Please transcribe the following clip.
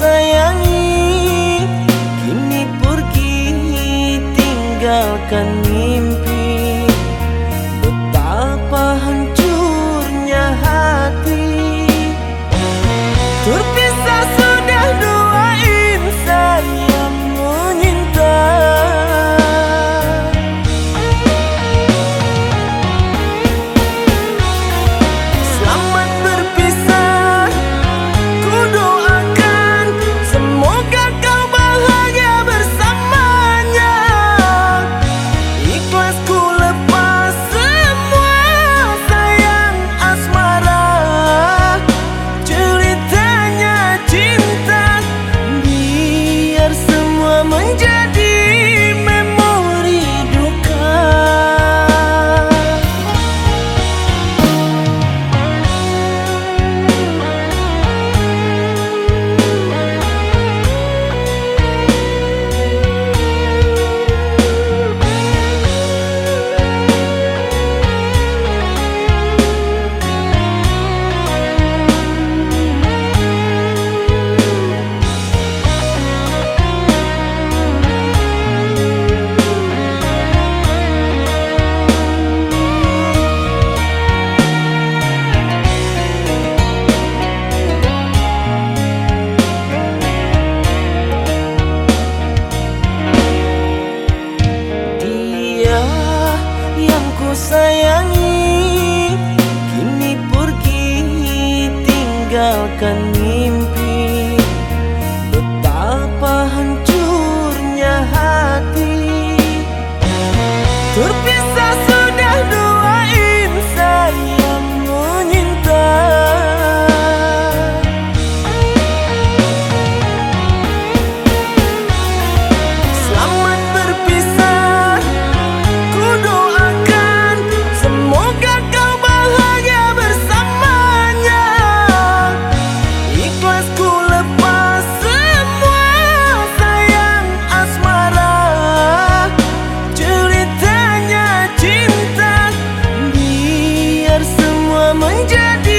sayangi. Kini pergi tinggalkan mimpi. Mình sayangi. Kini pergi tinggalkan mimpi. 我们之间。